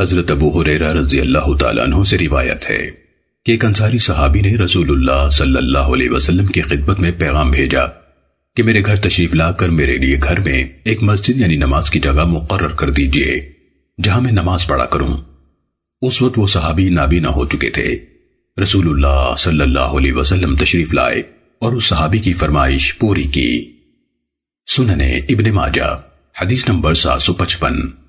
حضرت ابو حریرہ رضی اللہ تعالیٰ عنہ سے روایت ہے کہ ایک انصاری صحابی نے رسول اللہ صلی اللہ علیہ وسلم کی خدمت میں پیغام بھیجا کہ میرے گھر تشریف لا کر میرے لیے گھر میں ایک مسجد یعنی نماز کی جگہ مقرر کر دیجیے، جہاں میں نماز پڑھا کروں۔ اس وقت وہ صحابی نابینا ہو چکے تھے۔ رسول اللہ صلی اللہ علیہ وسلم تشریف لائے اور اس صحابی کی فرمائش پوری کی۔ سننے ابن ماجہ، حدیث نمبر سات سو پچپن۔